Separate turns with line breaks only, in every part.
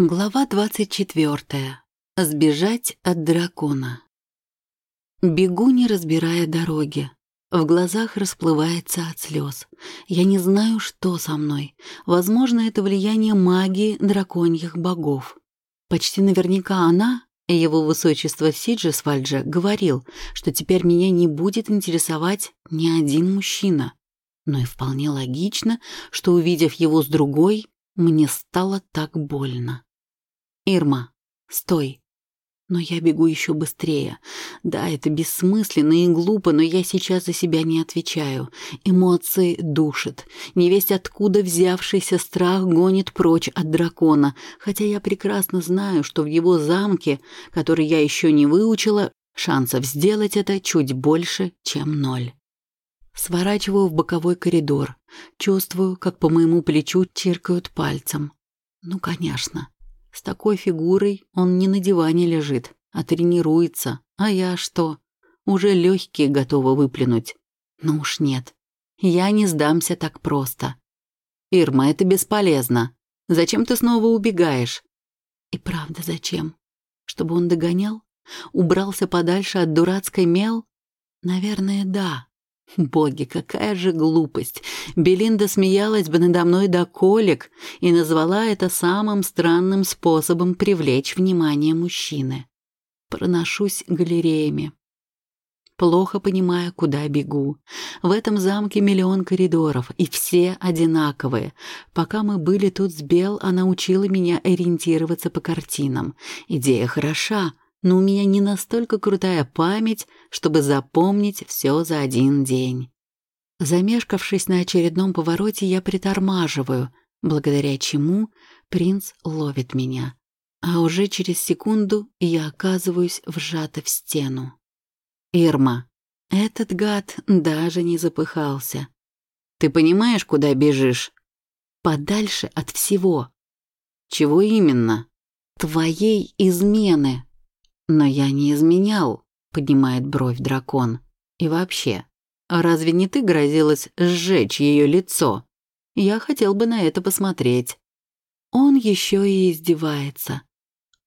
Глава 24. Сбежать от дракона. Бегу, не разбирая дороги. В глазах расплывается от слез. Я не знаю, что со мной. Возможно, это влияние магии драконьих богов. Почти наверняка она, его высочество Сиджесвальджа, говорил, что теперь меня не будет интересовать ни один мужчина. Но и вполне логично, что, увидев его с другой, мне стало так больно. «Ирма, стой!» Но я бегу еще быстрее. Да, это бессмысленно и глупо, но я сейчас за себя не отвечаю. Эмоции душат. Невесть откуда взявшийся страх гонит прочь от дракона, хотя я прекрасно знаю, что в его замке, который я еще не выучила, шансов сделать это чуть больше, чем ноль. Сворачиваю в боковой коридор. Чувствую, как по моему плечу чиркают пальцем. Ну, конечно. С такой фигурой он не на диване лежит, а тренируется. А я что? Уже легкие готова выплюнуть. Ну уж нет. Я не сдамся так просто. Ирма, это бесполезно. Зачем ты снова убегаешь? И правда, зачем? Чтобы он догонял? Убрался подальше от дурацкой мел? Наверное, да. Боги, какая же глупость! Белинда смеялась бы надо мной до колик и назвала это самым странным способом привлечь внимание мужчины. Проношусь галереями. Плохо понимая, куда бегу. В этом замке миллион коридоров, и все одинаковые. Пока мы были тут с Бел, она учила меня ориентироваться по картинам. Идея хороша, но у меня не настолько крутая память, чтобы запомнить все за один день. Замешкавшись на очередном повороте, я притормаживаю, благодаря чему принц ловит меня. А уже через секунду я оказываюсь вжата в стену. Ирма. Этот гад даже не запыхался. Ты понимаешь, куда бежишь? Подальше от всего. Чего именно? Твоей измены. «Но я не изменял», — поднимает бровь дракон. «И вообще, разве не ты грозилась сжечь ее лицо? Я хотел бы на это посмотреть». Он еще и издевается.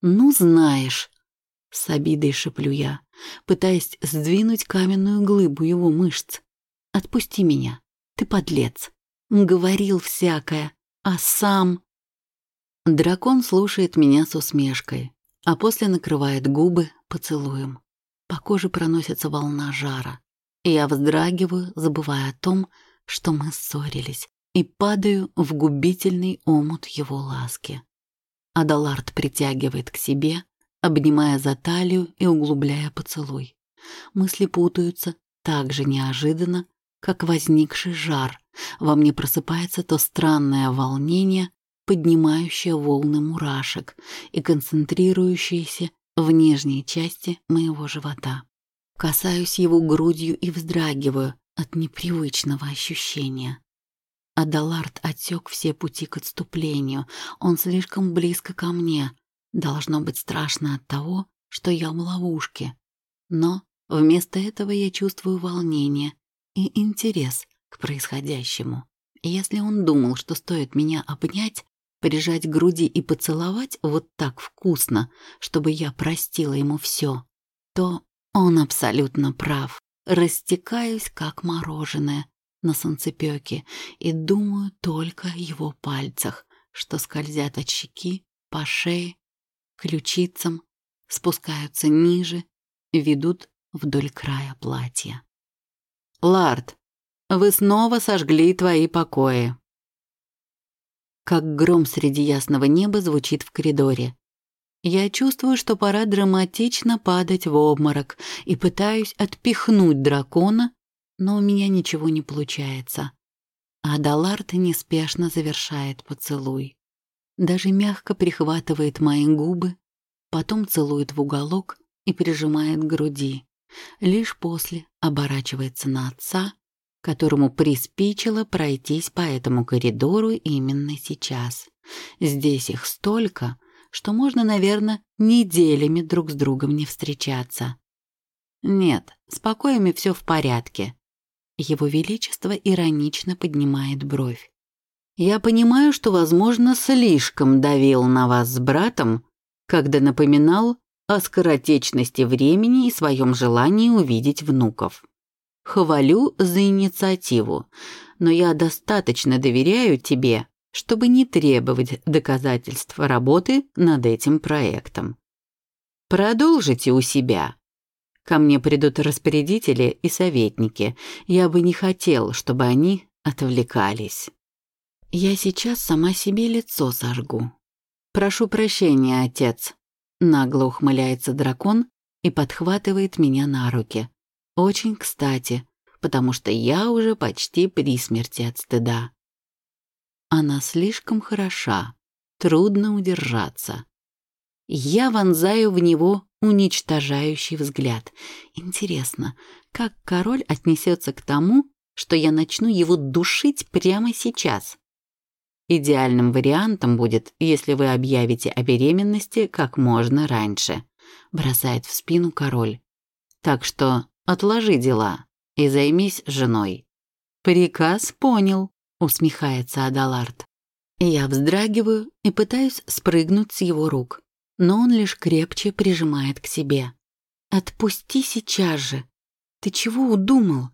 «Ну, знаешь», — с обидой шеплю я, пытаясь сдвинуть каменную глыбу его мышц. «Отпусти меня, ты подлец. Говорил всякое, а сам...» Дракон слушает меня с усмешкой, а после накрывает губы поцелуем. По коже проносится волна жара. И я вздрагиваю, забывая о том, что мы ссорились, и падаю в губительный омут его ласки. Адалард притягивает к себе, обнимая за талию и углубляя поцелуй. Мысли путаются так же неожиданно, как возникший жар. Во мне просыпается то странное волнение, поднимающая волны мурашек и концентрирующаяся в нижней части моего живота. Касаюсь его грудью и вздрагиваю от непривычного ощущения. Адалард отсек все пути к отступлению. Он слишком близко ко мне. Должно быть страшно от того, что я в ловушке. Но вместо этого я чувствую волнение и интерес к происходящему. Если он думал, что стоит меня обнять, прижать к груди и поцеловать вот так вкусно, чтобы я простила ему все, то он абсолютно прав. Растекаюсь, как мороженое на солнцепёке, и думаю только о его пальцах, что скользят от щеки, по шее, ключицам, спускаются ниже, ведут вдоль края платья. «Лард, вы снова сожгли твои покои», как гром среди ясного неба звучит в коридоре. Я чувствую, что пора драматично падать в обморок и пытаюсь отпихнуть дракона, но у меня ничего не получается. А Далард неспешно завершает поцелуй. Даже мягко прихватывает мои губы, потом целует в уголок и прижимает к груди. Лишь после оборачивается на отца которому приспичило пройтись по этому коридору именно сейчас. Здесь их столько, что можно, наверное, неделями друг с другом не встречаться. Нет, с покоями все в порядке. Его Величество иронично поднимает бровь. Я понимаю, что, возможно, слишком давил на вас с братом, когда напоминал о скоротечности времени и своем желании увидеть внуков. Хвалю за инициативу, но я достаточно доверяю тебе, чтобы не требовать доказательств работы над этим проектом. Продолжите у себя. Ко мне придут распорядители и советники. Я бы не хотел, чтобы они отвлекались. Я сейчас сама себе лицо сожгу. Прошу прощения, отец. Нагло ухмыляется дракон и подхватывает меня на руки. Очень кстати, потому что я уже почти при смерти от стыда. Она слишком хороша, трудно удержаться. Я вонзаю в него уничтожающий взгляд. Интересно, как король отнесется к тому, что я начну его душить прямо сейчас? Идеальным вариантом будет, если вы объявите о беременности как можно раньше, бросает в спину король. Так что отложи дела и займись женой. Приказ понял, усмехается Адалард. Я вздрагиваю и пытаюсь спрыгнуть с его рук, но он лишь крепче прижимает к себе. «Отпусти сейчас же! Ты чего удумал?»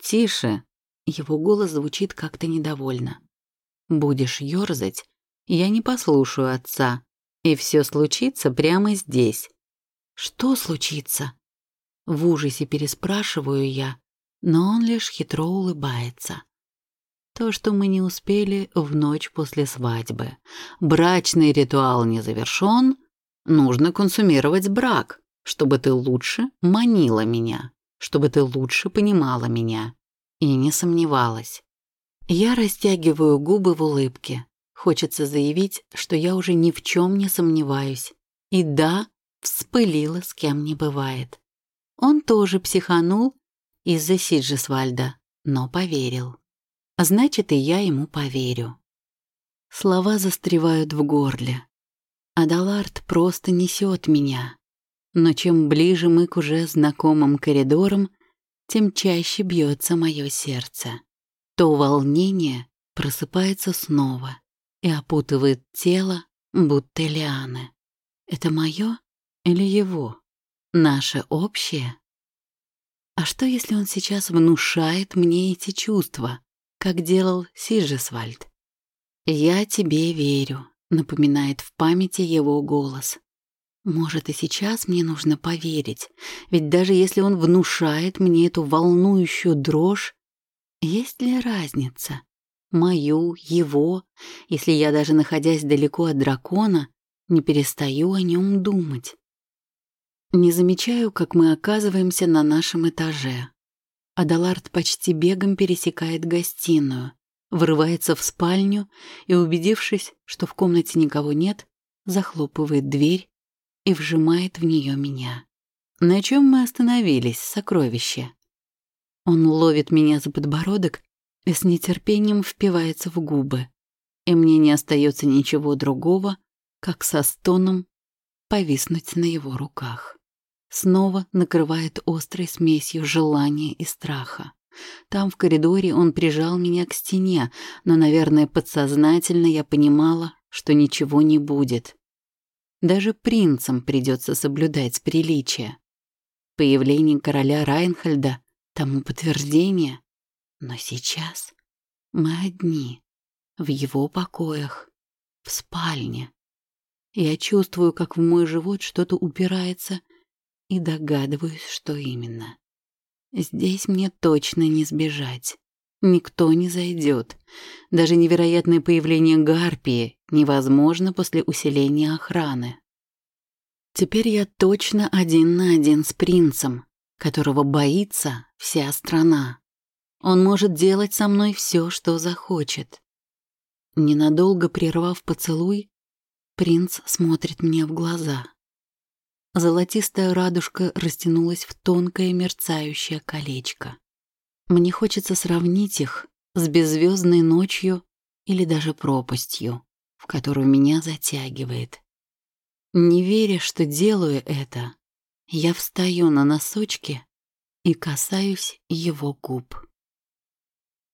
«Тише!» Его голос звучит как-то недовольно. Будешь ёрзать, я не послушаю отца, и все случится прямо здесь. Что случится? В ужасе переспрашиваю я, но он лишь хитро улыбается. То, что мы не успели в ночь после свадьбы. Брачный ритуал не завершен, нужно консумировать брак, чтобы ты лучше манила меня, чтобы ты лучше понимала меня и не сомневалась. Я растягиваю губы в улыбке. Хочется заявить, что я уже ни в чем не сомневаюсь. И да, вспылила, с кем не бывает. Он тоже психанул из-за Сиджесвальда, но поверил. Значит, и я ему поверю. Слова застревают в горле. Адалард просто несет меня. Но чем ближе мы к уже знакомым коридорам, тем чаще бьется мое сердце то волнение просыпается снова и опутывает тело, будто лианы. Это мое или его? Наше общее? А что, если он сейчас внушает мне эти чувства, как делал Сижесвальд? «Я тебе верю», — напоминает в памяти его голос. Может, и сейчас мне нужно поверить, ведь даже если он внушает мне эту волнующую дрожь, есть ли разница? Мою, его, если я даже находясь далеко от дракона, не перестаю о нем думать. Не замечаю, как мы оказываемся на нашем этаже. Адалард почти бегом пересекает гостиную, врывается в спальню и, убедившись, что в комнате никого нет, захлопывает дверь и вжимает в нее меня. На чем мы остановились, сокровище? Он ловит меня за подбородок и с нетерпением впивается в губы. И мне не остается ничего другого, как со стоном повиснуть на его руках. Снова накрывает острой смесью желания и страха. Там, в коридоре, он прижал меня к стене, но, наверное, подсознательно я понимала, что ничего не будет. Даже принцам придется соблюдать приличие. Появление короля Райнхальда тому подтверждение. Но сейчас мы одни, в его покоях, в спальне. Я чувствую, как в мой живот что-то упирается, и догадываюсь, что именно. Здесь мне точно не сбежать. Никто не зайдет. Даже невероятное появление Гарпии невозможно после усиления охраны. Теперь я точно один на один с принцем, которого боится вся страна. Он может делать со мной все, что захочет. Ненадолго прервав поцелуй, принц смотрит мне в глаза. Золотистая радужка растянулась в тонкое мерцающее колечко. Мне хочется сравнить их с беззвездной ночью или даже пропастью, в которую меня затягивает. Не веря, что делаю это, я встаю на носочки и касаюсь его губ.